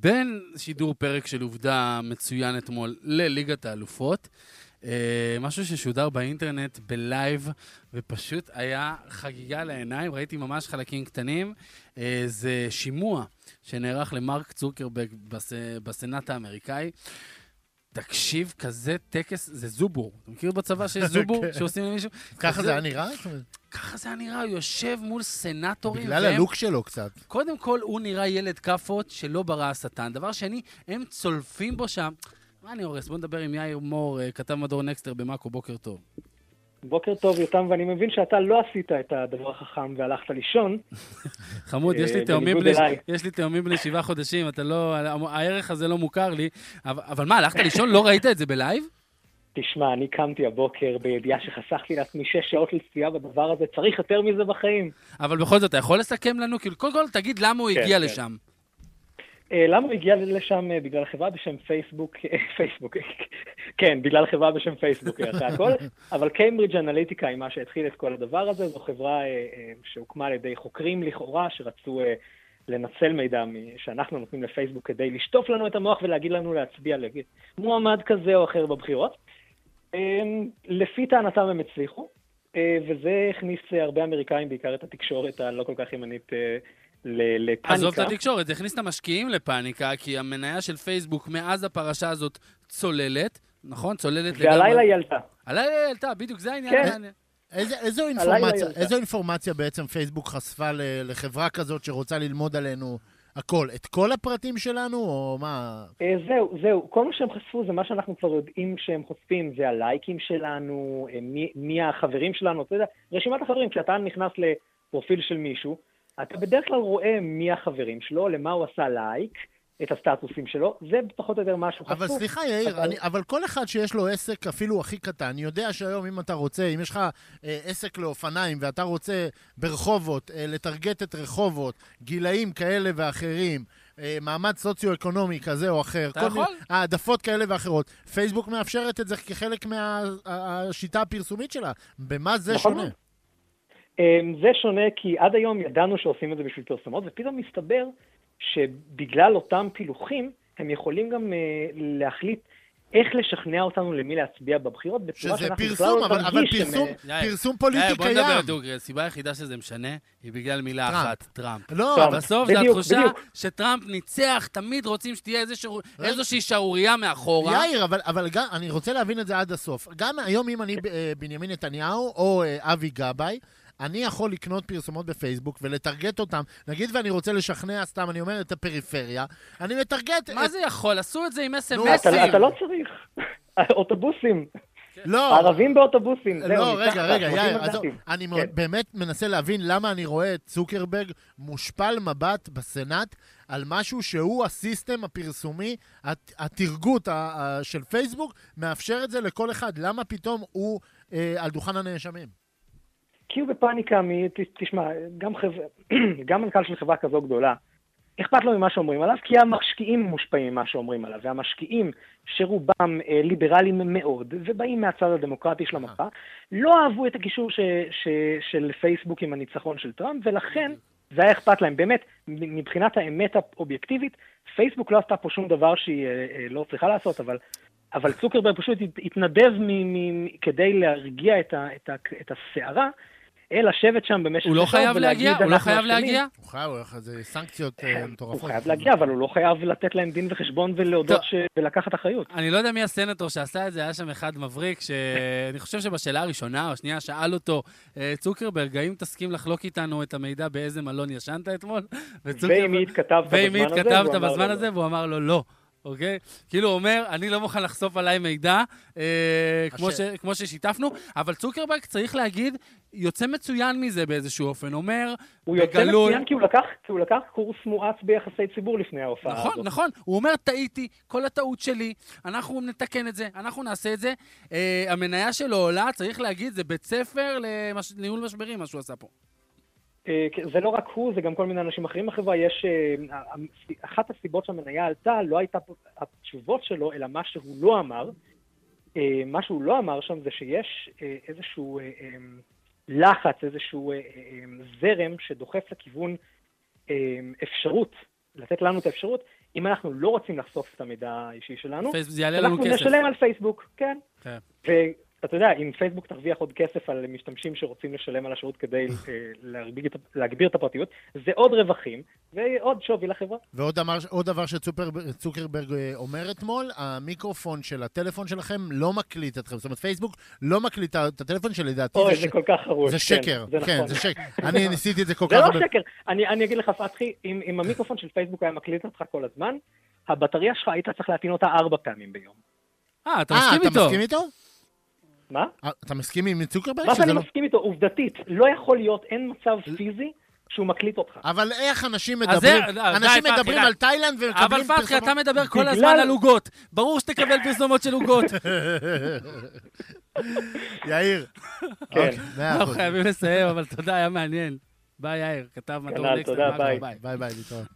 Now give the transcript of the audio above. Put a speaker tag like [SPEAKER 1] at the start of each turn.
[SPEAKER 1] בין שידור פרק של עובדה מצוין אתמול לליגת האלופות. אה, משהו ששודר באינטרנט ב live, ופשוט היה חגיגה לעיניים, ראיתי ממש חלקים קטנים. אה, זה שימוע שנערך למרק צוקרברג בס... בסנאט האמריקאי. תקשיב, כזה טקס, זה זובור. אתה מכיר בצבא שיש זובור
[SPEAKER 2] כן.
[SPEAKER 1] שעושים למישהו?
[SPEAKER 2] ככה זה היה נראה?
[SPEAKER 1] ככה זה היה נראה, הוא יושב מול סנטורים.
[SPEAKER 2] בגלל
[SPEAKER 1] והם-
[SPEAKER 2] ה look שלו קצת.
[SPEAKER 1] קודם כל, הוא נראה ילד כאפות שלא ברא השטן. דבר שני, הם צולפים בו שם. מה אני הורס? בוא נדבר עם יאיר מור, אה, כתב מדור נקסטר במאקו, בוקר טוב.
[SPEAKER 3] בוקר טוב, יותם, ואני מבין שאתה לא עשית את הדבר החכם והלכת לישון.
[SPEAKER 1] חמוד, יש לי
[SPEAKER 3] אה,
[SPEAKER 1] תאומים בני-. יש לי תאומים בני שבעה חודשים, אתה לא... הערך הזה לא מוכר לי. אבל אבל מה, הלכת לישון? לא ראית את זה ב live?
[SPEAKER 3] תשמע, אני קמתי הבוקר בידיעה שחסכתי לעצמי שש שעות של צפייה בדבר הזה, צריך יותר מזה בחיים.
[SPEAKER 1] אבל בכל זאת, אתה יכול לסכם לנו? כאילו, קודם כל, תגיד למה הוא
[SPEAKER 3] כן,
[SPEAKER 1] הגיע
[SPEAKER 3] כן.
[SPEAKER 1] לשם.
[SPEAKER 3] אה, למה הוא הגיע לשם? אה, בגלל חברה בשם פייסבוק, אה, פייסבוק, כן, בגלל חברה בשם פייסבוק אחרי הכל, אבל קיימברידג' אנליטיקה היא מה שהתחיל את כל הדבר הזה, זו חברה שהוקמה על ידי חוקרים לכאורה, שרצו לנצל מידע שאנחנו נותנים לפייסבוק כדי לשטוף לנו את המוח ולהגיד לנו להצביע למועמד כזה או אחר בבחירות. אה, לפי טענתם הם הצליחו, אה, וזה הכניס הרבה אמריקאים, בעיקר את התקשורת הלא כל כך ימנית, אה, ל- לפאניקה.
[SPEAKER 1] עזוב את התקשורת, זה הכניס את המשקיעים לפאניקה, כי המניה של פייסבוק מאז הפרשה הזאת צוללת, נכון? צוללת
[SPEAKER 3] והלילה היא עלתה.
[SPEAKER 1] הלילה היא עלתה, בדיוק, זה העניין.
[SPEAKER 3] כן.
[SPEAKER 2] איזה, איזו, אינפורמציה, איזו אינפורמציה בעצם פייסבוק חשפה לחברה כזאת שרוצה ללמוד עלינו הכל? את כל הפרטים שלנו, או מה?
[SPEAKER 3] אה, זהו, זהו. כל מה שהם חשפו זה מה שאנחנו כבר יודעים שהם חושפים, זה הלייקים שלנו, אה, מי, מי החברים שלנו, אתה יודע, רשימת החברים, כשאתה נכנס לפרופיל של מישהו, אתה בדרך כלל רואה מי החברים שלו, למה הוא עשה לייק, את הסטטוסים שלו, זה פחות או יותר מה שהם חשפו.
[SPEAKER 2] אבל סליחה, יאיר,
[SPEAKER 3] אבל-
[SPEAKER 2] אני, אבל כל אחד שיש לו עסק, אפילו הכי קטן, יודע שהיום אם אתה רוצה, אם יש לך אה, עסק לאופניים ואתה רוצה ברחובות, אה, לטרגט את רחובות, גילאים כאלה ואחרים, אה, מעמד סוציו-אקונומי כזה או אחר,
[SPEAKER 1] אתה
[SPEAKER 2] כל
[SPEAKER 1] יכול.
[SPEAKER 2] מיני העדפות כאלה ואחרות, פייסבוק מאפשרת את זה כחלק מהשיטה הפרסומית שלה. במה זה
[SPEAKER 3] נכון
[SPEAKER 2] שונה?
[SPEAKER 3] אמ, זה שונה כי עד היום ידענו שעושים את זה בשביל פרסומות, ופתאום מסתבר שבגלל אותם פילוחים, הם יכולים גם אה, להחליט איך לשכנע אותנו למי להצביע בבחירות, בצורה
[SPEAKER 2] שזה
[SPEAKER 3] שאנחנו בכלל
[SPEAKER 2] פרסום,
[SPEAKER 3] לא
[SPEAKER 2] אבל, אבל
[SPEAKER 3] נרגיש שהם,
[SPEAKER 2] פרסום,
[SPEAKER 3] אה,
[SPEAKER 1] יאיר,
[SPEAKER 2] פרסום
[SPEAKER 1] יאיר,
[SPEAKER 2] פוליטי
[SPEAKER 1] בוא נדבר
[SPEAKER 2] קיים.
[SPEAKER 1] דוגרי, הסיבה היחידה שזה משנה היא בגלל מילה
[SPEAKER 2] טראמפ.
[SPEAKER 1] אחת, טראמפ.
[SPEAKER 2] לא,
[SPEAKER 3] טראמפ.
[SPEAKER 2] אבל
[SPEAKER 1] בסוף זה
[SPEAKER 3] בדיוק,
[SPEAKER 1] התחושה. שטראמפ ניצח, תמיד רוצים שתהיה. איזושהי שערורייה מאחורה.
[SPEAKER 2] יאיר, אבל, אבל גם, אני רוצה להבין את זה עד הסוף. גם היום אם אני אה, בנימין נתניהו או אה, אבי גבאי, אני יכול לקנות פרסומות בפייסבוק ולטרגט אותם. נגיד ואני רוצה לשכנע סתם, אני אומר, את הפריפריה, אני מטרגט...
[SPEAKER 1] מה
[SPEAKER 2] את...
[SPEAKER 1] זה יכול? עשו את זה עם אס.אם.אסים.
[SPEAKER 3] אתה, אתה לא צריך. אוטובוסים,
[SPEAKER 2] לא,
[SPEAKER 3] ערבים באוטובוסים.
[SPEAKER 2] לא, רגע, רגע,
[SPEAKER 3] 30
[SPEAKER 2] יאיר, עזוב. אני
[SPEAKER 3] כן.
[SPEAKER 2] באמת מנסה להבין למה אני רואה את צוקרברג מושפל מבט בסנאט על משהו שהוא הסיסטם הפרסומי, הת- התרגות של פייסבוק, מאפשר את זה לכל אחד. למה פתאום הוא אה, על דוכן הנאשמים?
[SPEAKER 3] הוא בפאניקה מ... תשמע, גם, חבר... גם מנכ"ל של חברה כזו גדולה, אכפת לו ממה שאומרים עליו, כי המשקיעים מושפעים ממה שאומרים עליו, והמשקיעים, שרובם אה, ליברליים מאוד, ובאים מהצד הדמוקרטי של המפה, לא אהבו את הקישור ש... ש... של פייסבוק עם הניצחון של טראמפ, ולכן זה היה אכפת להם. באמת, מבחינת האמת האובייקטיבית, פייסבוק לא עשתה פה שום דבר שהיא אה, אה, לא צריכה לעשות, אבל... אבל צוקרברג פשוט הת- התנדב מ- מ- כדי להרגיע את, ה- את, ה- את הסערה, אה, לשבת שם במשך
[SPEAKER 1] הוא לא חייב להגיע? הוא לא
[SPEAKER 3] "אנחנו
[SPEAKER 1] חייב
[SPEAKER 3] אשמים".
[SPEAKER 1] להגיע?
[SPEAKER 2] הוא חייב, הוא חייב, זה סנקציות אה,
[SPEAKER 3] הוא
[SPEAKER 2] מטורפות.
[SPEAKER 3] חייב להגיע, אבל הוא לא חייב לתת להם דין וחשבון ולהודות. ולקחת אחריות.
[SPEAKER 1] אני לא יודע מי הסנטור שעשה את זה, היה שם אחד מבריק, שאני חושב שבשאלה הראשונה או השנייה שאל אותו, אה, צוקרברג, האם תסכים לחלוק איתנו את המידע באיזה מלון ישנת אתמול?
[SPEAKER 3] ועם מי התכתבת
[SPEAKER 1] ועם מי
[SPEAKER 3] בזמן הזה? והוא אמר לו? לא.
[SPEAKER 1] אוקיי? כאילו הוא אומר, אני לא מוכן לחשוף עליי מידע, אה, כמו, ש, כמו ששיתפנו, אבל צוקרברג, צריך להגיד, יוצא מצוין מזה באיזשהו אופן. אומר,
[SPEAKER 3] הוא יוצא
[SPEAKER 1] בגלוי...
[SPEAKER 3] מצוין כי הוא לקח- כי הוא לקח קורס מואץ ביחסי ציבור לפני ההופעה
[SPEAKER 1] נכון,
[SPEAKER 3] הזאת.
[SPEAKER 1] נכון. הוא אומר, טעיתי, כל הטעות שלי, אנחנו נתקן את זה, אנחנו נעשה את זה. אה, המניה שלו עולה, צריך להגיד, זה בית ספר למש... לניהול משברים, מה שהוא עשה פה.
[SPEAKER 3] אה, כן, זה לא רק הוא, זה גם כל מיני אנשים אחרים בחברה. יש... אה, אחת הסיבות שהמניה עלתה לא הייתה התשובות שלו, אלא מה שהוא לא אמר. אה, מה שהוא לא אמר שם זה שיש איזשהו לחץ, איזשהו זרם שדוחף לכיוון אפשרות, לתת לנו את האפשרות, אם אנחנו לא רוצים לחשוף את המידע האישי שלנו,
[SPEAKER 1] זה יעלה לנו
[SPEAKER 3] אנחנו
[SPEAKER 1] כסף.
[SPEAKER 3] נשלם על פייסבוק, כן.
[SPEAKER 1] כן.
[SPEAKER 3] ואתה יודע, אם פייסבוק תרוויח עוד כסף על משתמשים שרוצים לשלם על השירות כדי אה, להגביר את- להגביר את הפרטיות, זה עוד רווחים ועוד שווי לחברה.
[SPEAKER 2] ועוד דבר, עוד דבר שצוקרברג אה, אומר אתמול, המיקרופון של הטלפון שלכם לא מקליט אתכם. זאת אומרת, פייסבוק לא מקליט את הטלפון שלדעתי
[SPEAKER 3] אוי,
[SPEAKER 2] זה,
[SPEAKER 3] זה
[SPEAKER 2] ש...
[SPEAKER 3] כל כך חרוש.
[SPEAKER 2] זה
[SPEAKER 3] כן,
[SPEAKER 2] שקר.
[SPEAKER 3] זה
[SPEAKER 2] כן,
[SPEAKER 3] נכון.
[SPEAKER 2] זה שקר. אני ניסיתי את זה כל
[SPEAKER 3] זה
[SPEAKER 2] כך
[SPEAKER 3] לא
[SPEAKER 2] הרבה...
[SPEAKER 3] שקר. אני, אני אגיד לך, פתחי, אם, אם המיקרופון של פייסבוק היה מקליט אותך כל הזמן, הבטריה שלך היית צריך להטעין אותה ארבע פעמים ביום.
[SPEAKER 1] אה, אתה
[SPEAKER 2] אה,
[SPEAKER 1] מסכים
[SPEAKER 2] אתה
[SPEAKER 1] איתו?
[SPEAKER 3] מה?
[SPEAKER 2] אה, אתה מסכים עם צוקרברג?
[SPEAKER 3] מה שאני
[SPEAKER 2] לא-
[SPEAKER 3] מסכים איתו, עובדתית, לא יכול להיות, אין מצב פיזי שהוא מקליט אותך.
[SPEAKER 2] אבל איך אנשים
[SPEAKER 1] זה-
[SPEAKER 2] מדברים,
[SPEAKER 1] לא,
[SPEAKER 2] אנשים מדברים. על תאילנד
[SPEAKER 1] אבל
[SPEAKER 2] ומקבלים
[SPEAKER 1] פתחי, אתה מדבר כל
[SPEAKER 3] בגלל-
[SPEAKER 1] הזמן על עוגות. ברור שתקבל פרסומות של עוגות.
[SPEAKER 2] יאיר.
[SPEAKER 3] כן.
[SPEAKER 2] אוקיי,
[SPEAKER 1] אנחנו. חייבים לסיים, אבל תודה, היה מעניין. ביי, יאיר, כתב מדור
[SPEAKER 3] כנ"ל,
[SPEAKER 1] נקסטר.
[SPEAKER 3] תודה, ביי.
[SPEAKER 1] ביי.
[SPEAKER 2] ביי ביי, להתראות.